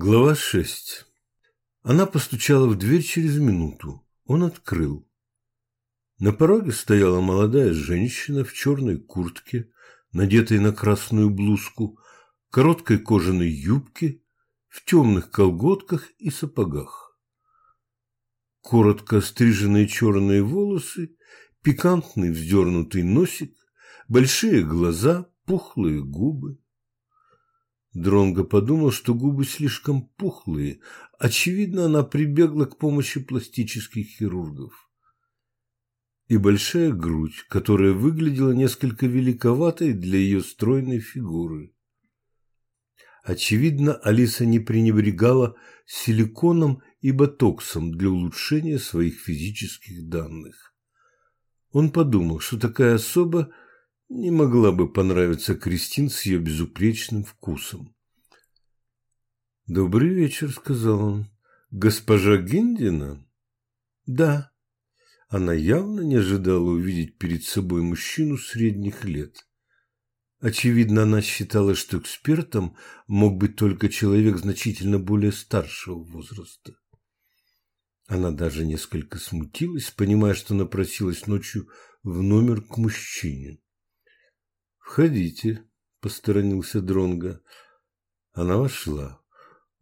Глава 6. Она постучала в дверь через минуту. Он открыл. На пороге стояла молодая женщина в черной куртке, надетой на красную блузку, короткой кожаной юбке, в темных колготках и сапогах. Коротко стриженные черные волосы, пикантный вздернутый носик, большие глаза, пухлые губы. Дронго подумал, что губы слишком пухлые. Очевидно, она прибегла к помощи пластических хирургов. И большая грудь, которая выглядела несколько великоватой для ее стройной фигуры. Очевидно, Алиса не пренебрегала силиконом и ботоксом для улучшения своих физических данных. Он подумал, что такая особа не могла бы понравиться Кристин с ее безупречным вкусом. «Добрый вечер», — сказал он. «Госпожа Гиндина?» «Да». Она явно не ожидала увидеть перед собой мужчину средних лет. Очевидно, она считала, что экспертом мог быть только человек значительно более старшего возраста. Она даже несколько смутилась, понимая, что напросилась ночью в номер к мужчине. «Входите», – посторонился Дронга. Она вошла.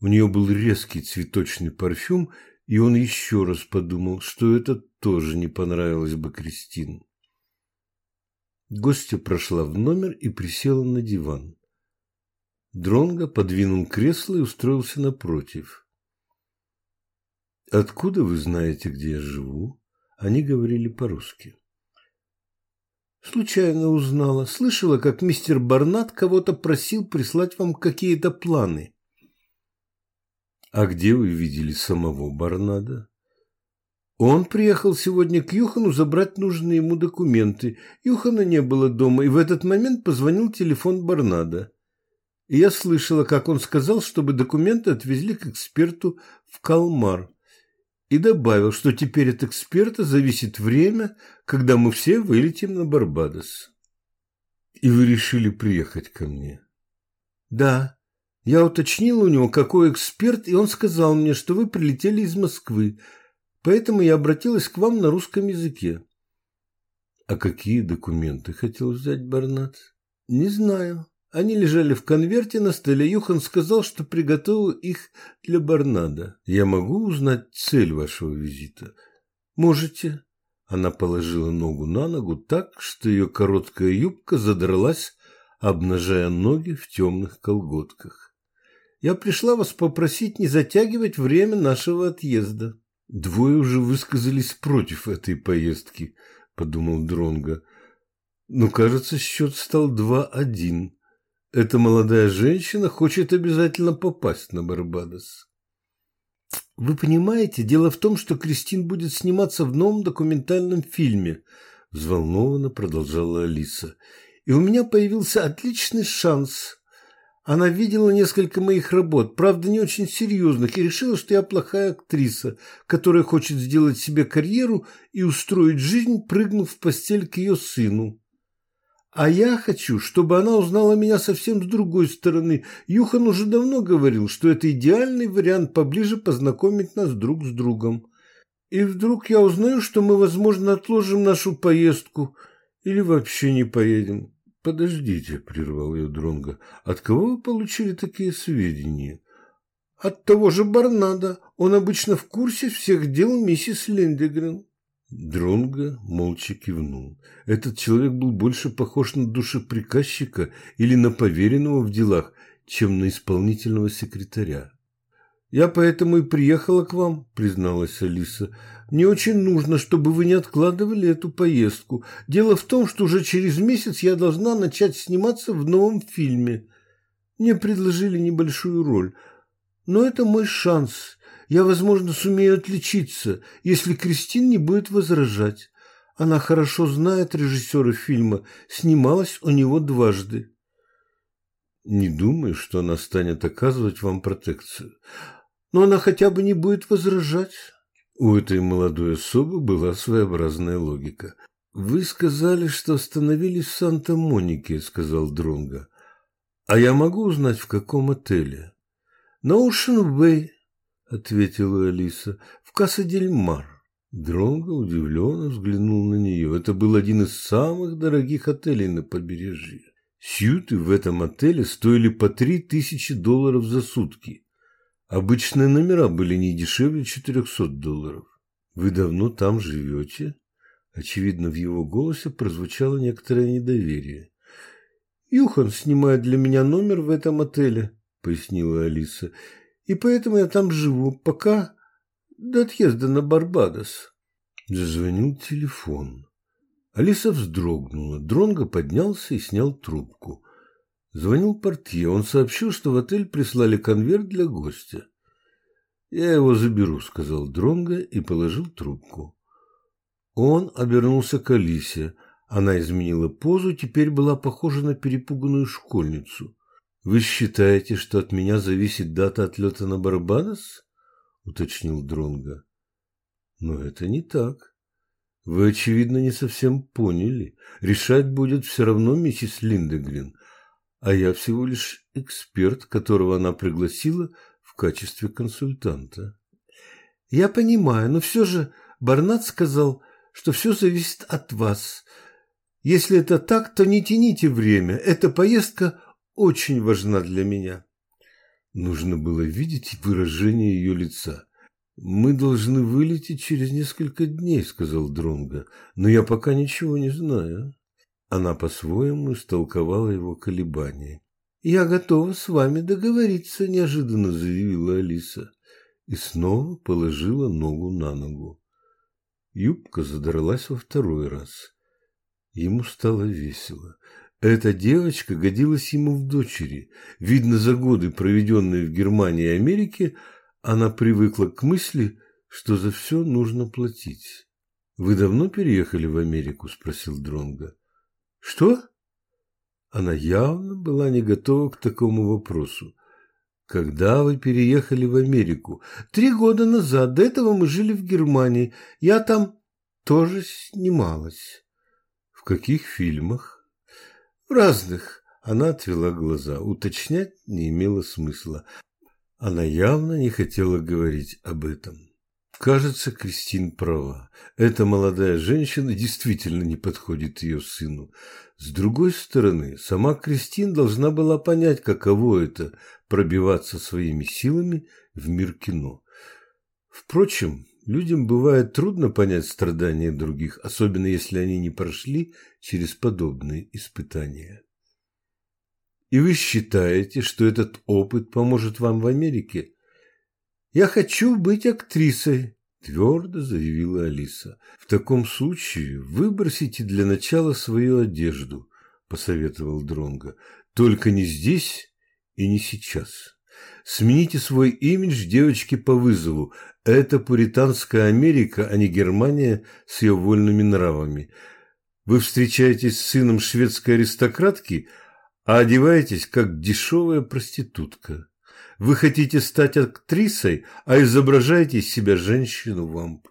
У нее был резкий цветочный парфюм, и он еще раз подумал, что это тоже не понравилось бы Кристин. Гостья прошла в номер и присела на диван. Дронго подвинул кресло и устроился напротив. «Откуда вы знаете, где я живу?» Они говорили по-русски. Случайно узнала. Слышала, как мистер Барнат кого-то просил прислать вам какие-то планы. А где вы видели самого Барнада? Он приехал сегодня к Юхану забрать нужные ему документы. Юхана не было дома, и в этот момент позвонил телефон Барнада. И я слышала, как он сказал, чтобы документы отвезли к эксперту в Калмар и добавил, что теперь от эксперта зависит время, когда мы все вылетим на Барбадос. И вы решили приехать ко мне? Да. Я уточнил у него, какой эксперт, и он сказал мне, что вы прилетели из Москвы, поэтому я обратилась к вам на русском языке. А какие документы хотел взять Барнат? Не знаю. Они лежали в конверте на столе. Юхан сказал, что приготовил их для Барнада. Я могу узнать цель вашего визита? Можете. Она положила ногу на ногу так, что ее короткая юбка задралась, обнажая ноги в темных колготках. Я пришла вас попросить не затягивать время нашего отъезда. Двое уже высказались против этой поездки, подумал Дронга. Но, кажется, счет стал два-один. Эта молодая женщина хочет обязательно попасть на Барбадос. Вы понимаете, дело в том, что Кристин будет сниматься в новом документальном фильме, взволнованно продолжала Алиса. И у меня появился отличный шанс. Она видела несколько моих работ, правда, не очень серьезных, и решила, что я плохая актриса, которая хочет сделать себе карьеру и устроить жизнь, прыгнув в постель к ее сыну. А я хочу, чтобы она узнала меня совсем с другой стороны. Юхан уже давно говорил, что это идеальный вариант поближе познакомить нас друг с другом. И вдруг я узнаю, что мы, возможно, отложим нашу поездку или вообще не поедем. Подождите, прервал ее Дронга. От кого вы получили такие сведения? От того же Барнада. Он обычно в курсе всех дел миссис Линдегрен. Дронго молча кивнул. Этот человек был больше похож на душеприказчика или на поверенного в делах, чем на исполнительного секретаря. «Я поэтому и приехала к вам», – призналась Алиса. «Мне очень нужно, чтобы вы не откладывали эту поездку. Дело в том, что уже через месяц я должна начать сниматься в новом фильме. Мне предложили небольшую роль. Но это мой шанс, я, возможно, сумею отличиться, если Кристин не будет возражать. Она хорошо знает режиссера фильма, снималась у него дважды. Не думаю, что она станет оказывать вам протекцию. Но она хотя бы не будет возражать. У этой молодой особы была своеобразная логика. «Вы сказали, что остановились в Санта-Монике», — сказал Дронго. «А я могу узнать, в каком отеле?» На Ушен-Бэй, ответила Алиса, в Касса-Дель-Мар. Дронго удивленно взглянул на нее. Это был один из самых дорогих отелей на побережье. Сьюты в этом отеле стоили по три тысячи долларов за сутки. Обычные номера были не дешевле 400 долларов. Вы давно там живете? Очевидно, в его голосе прозвучало некоторое недоверие. Юхан снимает для меня номер в этом отеле, пояснила Алиса. И поэтому я там живу, пока до отъезда на Барбадос. Зазвонил телефон. Алиса вздрогнула. Дронго поднялся и снял трубку. Звонил портье. Он сообщил, что в отель прислали конверт для гостя. «Я его заберу», — сказал Дронго и положил трубку. Он обернулся к Алисе. Она изменила позу, теперь была похожа на перепуганную школьницу. «Вы считаете, что от меня зависит дата отлета на Барбадос?» — уточнил Дронго. «Но это не так. Вы, очевидно, не совсем поняли. Решать будет все равно миссис Линдегрин, а я всего лишь эксперт, которого она пригласила в качестве консультанта. Я понимаю, но все же Барнат сказал, что все зависит от вас. Если это так, то не тяните время. Эта поездка очень важна для меня. Нужно было видеть выражение ее лица. «Мы должны вылететь через несколько дней», — сказал Дронго, «но я пока ничего не знаю». Она по-своему истолковала его колебания. «Я готова с вами договориться», — неожиданно заявила Алиса. И снова положила ногу на ногу. Юбка задралась во второй раз. Ему стало весело. Эта девочка годилась ему в дочери. Видно, за годы, проведенные в Германии и Америке, она привыкла к мысли, что за все нужно платить. «Вы давно переехали в Америку?» – спросил Дронга. «Что?» Она явно была не готова к такому вопросу. «Когда вы переехали в Америку?» «Три года назад. До этого мы жили в Германии. Я там тоже снималась». «В каких фильмах?» «В разных». Она отвела глаза. Уточнять не имело смысла. Она явно не хотела говорить об этом. Кажется, Кристин права. Эта молодая женщина действительно не подходит ее сыну. С другой стороны, сама Кристин должна была понять, каково это – пробиваться своими силами в мир кино. Впрочем, людям бывает трудно понять страдания других, особенно если они не прошли через подобные испытания. И вы считаете, что этот опыт поможет вам в Америке? Я хочу быть актрисой, твердо заявила Алиса. В таком случае выбросите для начала свою одежду, посоветовал Дронго. Только не здесь и не сейчас. Смените свой имидж девочки по вызову. Это пуританская Америка, а не Германия с ее вольными нравами. Вы встречаетесь с сыном шведской аристократки – а одеваетесь, как дешевая проститутка. Вы хотите стать актрисой, а изображаете из себя женщину-вамп.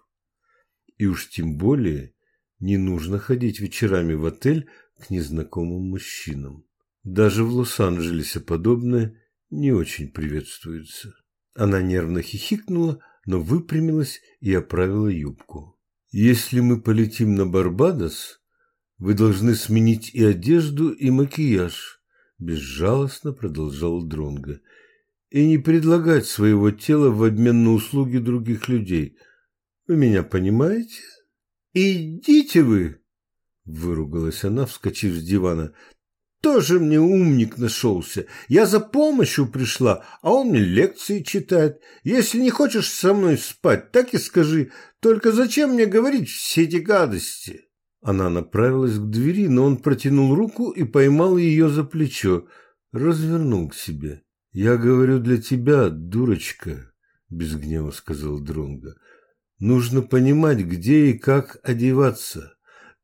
И уж тем более не нужно ходить вечерами в отель к незнакомым мужчинам. Даже в Лос-Анджелесе подобное не очень приветствуется. Она нервно хихикнула, но выпрямилась и оправила юбку. Если мы полетим на Барбадос, вы должны сменить и одежду, и макияж безжалостно продолжал Дронго, и не предлагать своего тела в обмен на услуги других людей. Вы меня понимаете? Идите вы, выругалась она, вскочив с дивана. Тоже мне умник нашелся. Я за помощью пришла, а он мне лекции читает. Если не хочешь со мной спать, так и скажи. Только зачем мне говорить все эти гадости? Она направилась к двери, но он протянул руку и поймал ее за плечо, развернул к себе. «Я говорю для тебя, дурочка», — без гнева сказал Дронго. «Нужно понимать, где и как одеваться.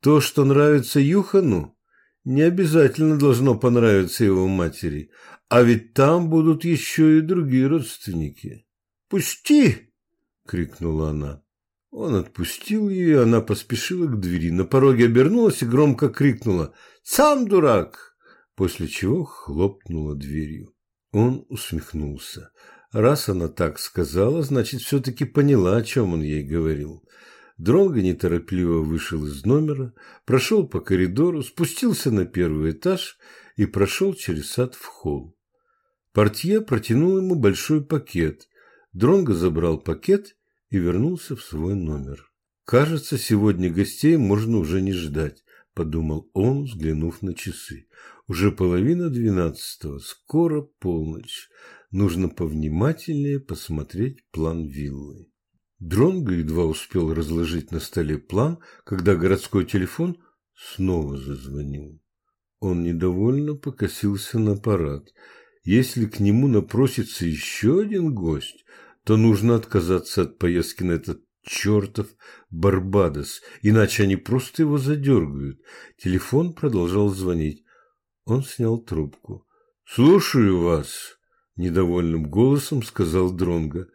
То, что нравится Юхану, не обязательно должно понравиться его матери, а ведь там будут еще и другие родственники». «Пусти!» — крикнула она. Он отпустил ее, она поспешила к двери. На пороге обернулась и громко крикнула «Сам дурак!», после чего хлопнула дверью. Он усмехнулся. Раз она так сказала, значит, все-таки поняла, о чем он ей говорил. Дронго неторопливо вышел из номера, прошел по коридору, спустился на первый этаж и прошел через сад в холл. Портье протянул ему большой пакет. Дронго забрал пакет и вернулся в свой номер. «Кажется, сегодня гостей можно уже не ждать», – подумал он, взглянув на часы. «Уже половина двенадцатого, скоро полночь. Нужно повнимательнее посмотреть план виллы». Дронго едва успел разложить на столе план, когда городской телефон снова зазвонил. Он недовольно покосился на аппарат. Если к нему напросится еще один гость, то нужно отказаться от поездки на этот чертов Барбадос, иначе они просто его задергают. Телефон продолжал звонить. Он снял трубку. «Слушаю вас», – недовольным голосом сказал Дронго.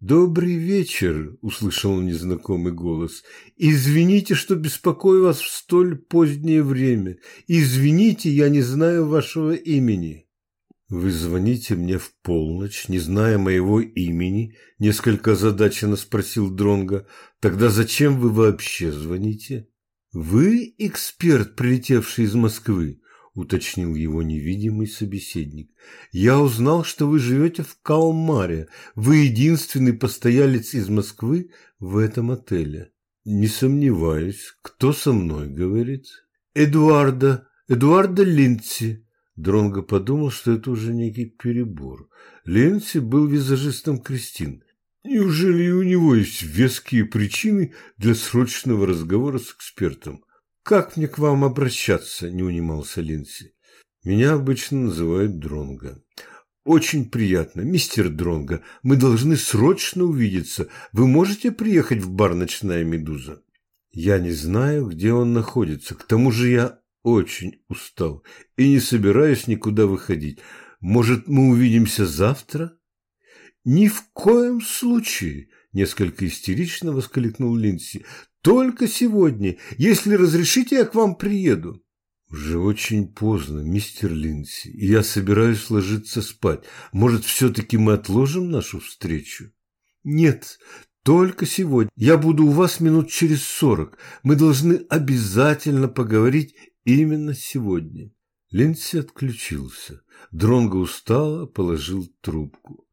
«Добрый вечер», – услышал незнакомый голос. «Извините, что беспокою вас в столь позднее время. Извините, я не знаю вашего имени». «Вы звоните мне в полночь, не зная моего имени?» – несколько озадаченно спросил Дронга. «Тогда зачем вы вообще звоните?» «Вы эксперт, прилетевший из Москвы?» – уточнил его невидимый собеседник. «Я узнал, что вы живете в Калмаре. Вы единственный постоялец из Москвы в этом отеле». «Не сомневаюсь. Кто со мной говорит?» «Эдуарда. Эдуарда Линдси». Дронго подумал, что это уже некий перебор. Ленси был визажистом Кристин. Неужели у него есть веские причины для срочного разговора с экспертом? «Как мне к вам обращаться?» – не унимался Линси. «Меня обычно называют Дронго. «Очень приятно. Мистер Дронго, мы должны срочно увидеться. Вы можете приехать в бар «Ночная медуза»?» «Я не знаю, где он находится. К тому же я очень устал и не собираюсь никуда выходить. Может, мы увидимся завтра?» «Ни в коем случае!» – несколько истерично воскликнул Линси. Только сегодня. Если разрешите, я к вам приеду. Уже очень поздно, мистер Линси, и я собираюсь ложиться спать. Может, все-таки мы отложим нашу встречу? Нет, только сегодня. Я буду у вас минут через сорок. Мы должны обязательно поговорить именно сегодня. Линси отключился. Дронго устало положил трубку.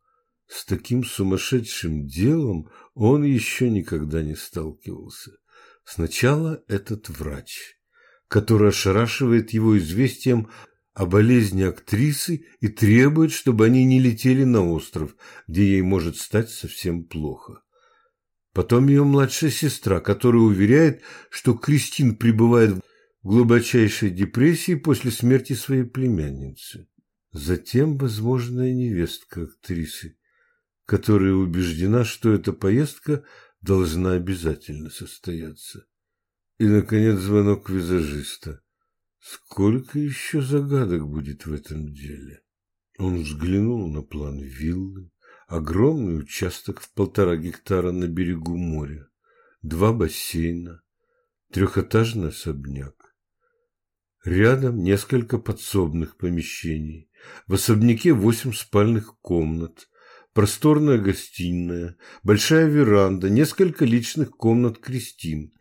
С таким сумасшедшим делом он еще никогда не сталкивался. Сначала этот врач, который ошарашивает его известием о болезни актрисы и требует, чтобы они не летели на остров, где ей может стать совсем плохо. Потом ее младшая сестра, которая уверяет, что Кристин пребывает в глубочайшей депрессии после смерти своей племянницы. Затем возможная невестка актрисы, которая убеждена, что эта поездка должна обязательно состояться. И, наконец, звонок визажиста. Сколько еще загадок будет в этом деле? Он взглянул на план виллы, огромный участок в полтора гектара на берегу моря, два бассейна, трехэтажный особняк. Рядом несколько подсобных помещений. В особняке восемь спальных комнат, просторная гостиная, большая веранда, несколько личных комнат Кристин,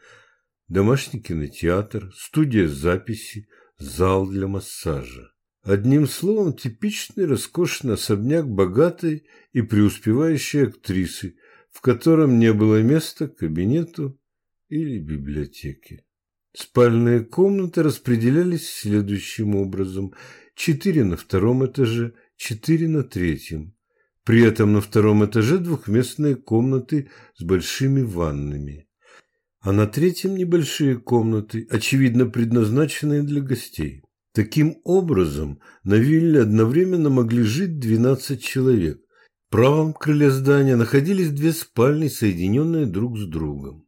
домашний кинотеатр, студия записи, зал для массажа. Одним словом, типичный роскошный особняк богатой и преуспевающей актрисы, в котором не было места кабинету или библиотеке. Спальные комнаты распределялись следующим образом. Четыре на втором этаже, четыре на третьем. При этом на втором этаже двухместные комнаты с большими ваннами. А на третьем небольшие комнаты, очевидно предназначенные для гостей. Таким образом, на вилле одновременно могли жить 12 человек. В правом крыле здания находились две спальни, соединенные друг с другом.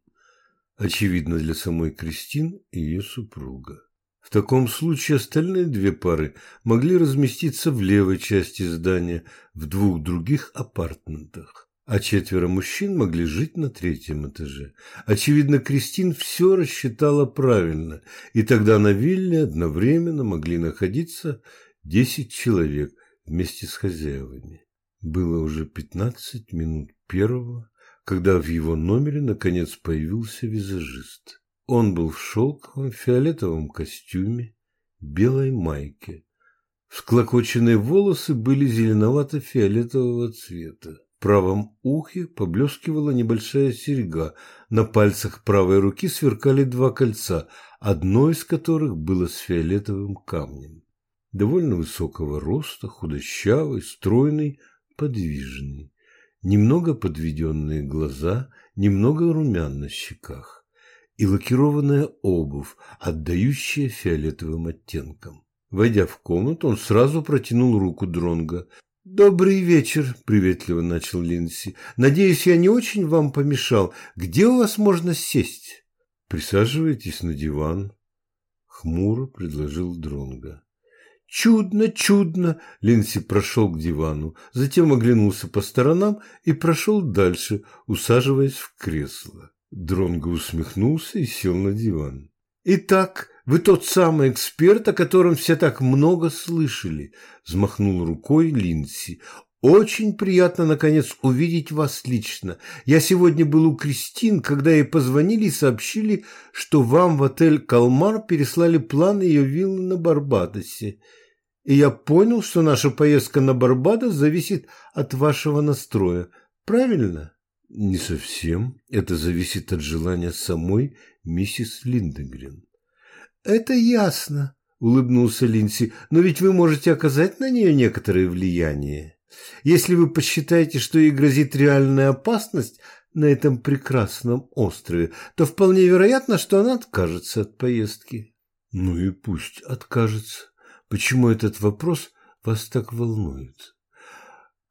Очевидно для самой Кристин и ее супруга. В таком случае остальные две пары могли разместиться в левой части здания в двух других апартментах, а четверо мужчин могли жить на третьем этаже. Очевидно, Кристин все рассчитала правильно, и тогда на вилле одновременно могли находиться десять человек вместе с хозяевами. Было уже пятнадцать минут первого, когда в его номере наконец появился визажист. Он был в шелковом фиолетовом костюме, белой майке. Всклокоченные волосы были зеленовато-фиолетового цвета. В правом ухе поблескивала небольшая серьга, на пальцах правой руки сверкали два кольца, одно из которых было с фиолетовым камнем. Довольно высокого роста, худощавый, стройный, подвижный. Немного подведенные глаза, немного румян на щеках и лакированная обувь, отдающая фиолетовым оттенком. Войдя в комнату, он сразу протянул руку Дронга. «Добрый вечер», — приветливо начал Линси. «Надеюсь, я не очень вам помешал. Где у вас можно сесть?» «Присаживайтесь на диван», — хмуро предложил Дронга. «Чудно, чудно!» Линси прошел к дивану, затем оглянулся по сторонам и прошел дальше, усаживаясь в кресло. Дронго усмехнулся и сел на диван. «Итак, вы тот самый эксперт, о котором все так много слышали», – взмахнул рукой Линси. «Очень приятно, наконец, увидеть вас лично. Я сегодня был у Кристин, когда ей позвонили и сообщили, что вам в отель «Калмар» переслали план ее виллы на Барбадосе. И я понял, что наша поездка на Барбадос зависит от вашего настроя. Правильно?» Не совсем. Это зависит от желания самой миссис Линдегрен. Это ясно, улыбнулся Линси. Но ведь вы можете оказать на нее некоторое влияние. Если вы посчитаете, что ей грозит реальная опасность на этом прекрасном острове, то вполне вероятно, что она откажется от поездки. Ну и пусть откажется. Почему этот вопрос вас так волнует?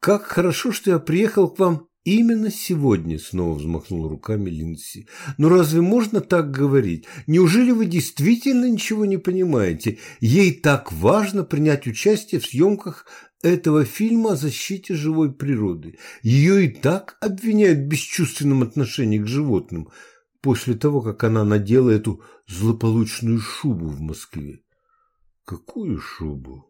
Как хорошо, что я приехал к вам Именно сегодня, снова взмахнул руками Линдси. Но разве можно так говорить? Неужели вы действительно ничего не понимаете? Ей так важно принять участие в съемках этого фильма о защите живой природы. Ее и так обвиняют в бесчувственном отношении к животным после того, как она надела эту злополучную шубу в Москве. Какую шубу?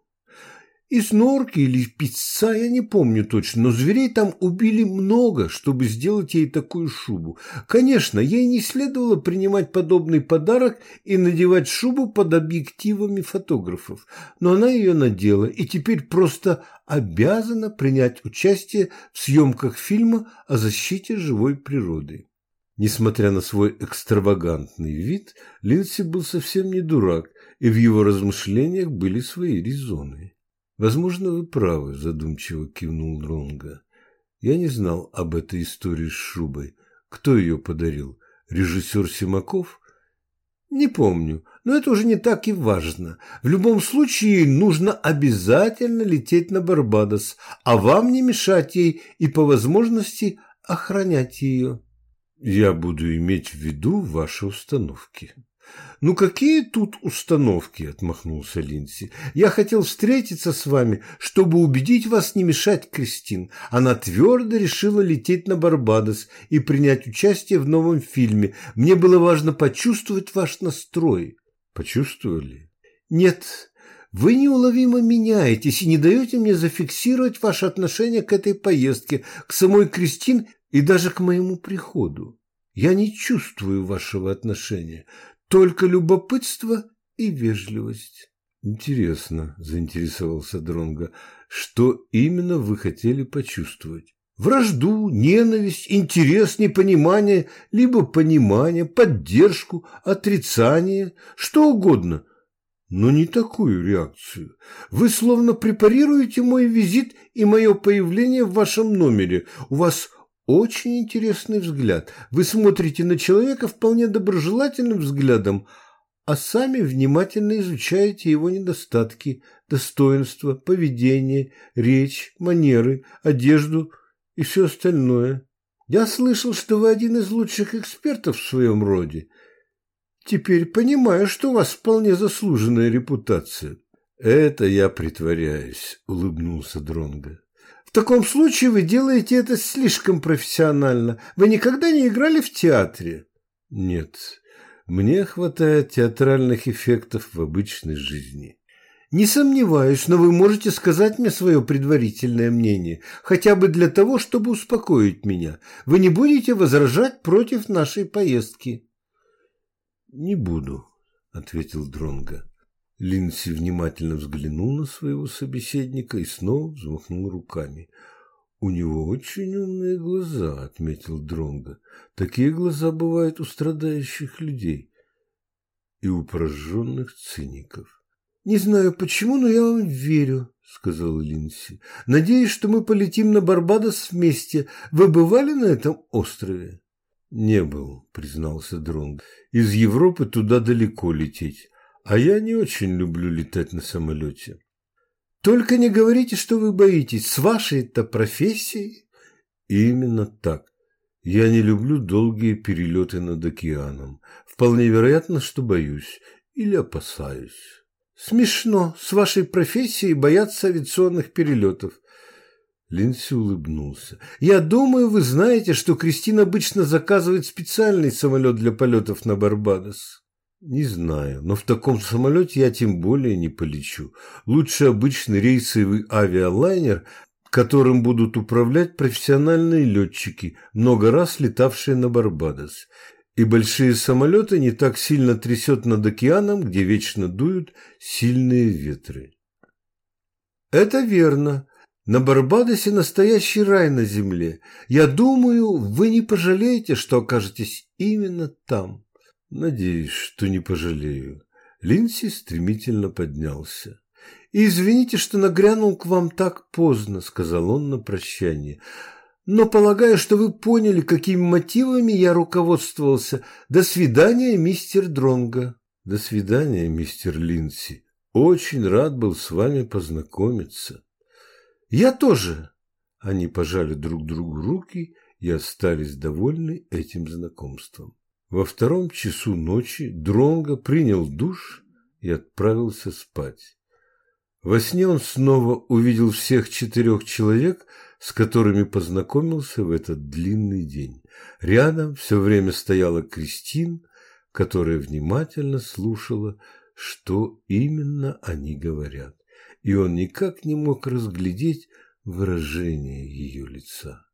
Из норки или пицца, я не помню точно, но зверей там убили много, чтобы сделать ей такую шубу. Конечно, ей не следовало принимать подобный подарок и надевать шубу под объективами фотографов, но она ее надела и теперь просто обязана принять участие в съемках фильма о защите живой природы. Несмотря на свой экстравагантный вид, Линдси был совсем не дурак, и в его размышлениях были свои резоны. Возможно, вы правы, задумчиво кивнул Дронга. Я не знал об этой истории с шубой. Кто ее подарил? Режиссер Симаков? Не помню, но это уже не так и важно. В любом случае нужно обязательно лететь на Барбадос, а вам не мешать ей и по возможности охранять ее. Я буду иметь в виду ваши установки. «Ну какие тут установки?» – отмахнулся Линси. «Я хотел встретиться с вами, чтобы убедить вас не мешать Кристин. Она твердо решила лететь на Барбадос и принять участие в новом фильме. Мне было важно почувствовать ваш настрой». «Почувствовали?» «Нет, вы неуловимо меняетесь и не даете мне зафиксировать ваше отношение к этой поездке, к самой Кристин и даже к моему приходу. Я не чувствую вашего отношения. Только любопытство и вежливость. Интересно, заинтересовался Дронга, что именно вы хотели почувствовать? Вражду, ненависть, интерес, непонимание, либо понимание, поддержку, отрицание, что угодно. Но не такую реакцию. Вы словно препарируете мой визит и мое появление в вашем номере. У вас очень интересный взгляд. Вы смотрите на человека вполне доброжелательным взглядом, а сами внимательно изучаете его недостатки, достоинства, поведение, речь, манеры, одежду и все остальное. Я слышал, что вы один из лучших экспертов в своем роде. Теперь понимаю, что у вас вполне заслуженная репутация. Это я притворяюсь, улыбнулся Дронго. В таком случае вы делаете это слишком профессионально. Вы никогда не играли в театре? Нет, мне хватает театральных эффектов в обычной жизни. Не сомневаюсь, но вы можете сказать мне свое предварительное мнение, хотя бы для того, чтобы успокоить меня. Вы не будете возражать против нашей поездки? Не буду, ответил Дронга. Линси внимательно взглянул на своего собеседника и снова взмахнул руками. У него очень умные глаза, отметил Дронга. Такие глаза бывают у страдающих людей и у пораженных циников. «Не знаю почему, но я вам верю», — сказал Линси. «Надеюсь, что мы полетим на Барбадос вместе. Вы бывали на этом острове?» «Не был», — признался Дронг. «Из Европы туда далеко лететь, а я не очень люблю летать на самолете». «Только не говорите, что вы боитесь. С вашей-то профессией?» «Именно так. Я не люблю долгие перелеты над океаном. Вполне вероятно, что боюсь или опасаюсь». Смешно с вашей профессией бояться авиационных перелетов. Линси улыбнулся. «Я думаю, вы знаете, что Кристина обычно заказывает специальный самолет для полетов на Барбадос». «Не знаю, но в таком самолете я тем более не полечу. Лучше обычный рейсовый авиалайнер, которым будут управлять профессиональные летчики, много раз летавшие на Барбадос и большие самолеты не так сильно трясет над океаном, где вечно дуют сильные ветры. Это верно. На Барбадосе настоящий рай на земле. Я думаю, вы не пожалеете, что окажетесь именно там. Надеюсь, что не пожалею. Линси стремительно поднялся. «Извините, что нагрянул к вам так поздно», — сказал он на прощание но полагаю, что вы поняли, какими мотивами я руководствовался. До свидания, мистер Дронго. До свидания, мистер Линси. Очень рад был с вами познакомиться. Я тоже. Они пожали друг другу руки и остались довольны этим знакомством. Во втором часу ночи Дронго принял душ и отправился спать. Во сне он снова увидел всех четырех человек, с которыми познакомился в этот длинный день. Рядом все время стояла Кристин, которая внимательно слушала, что именно они говорят, и он никак не мог разглядеть выражение ее лица.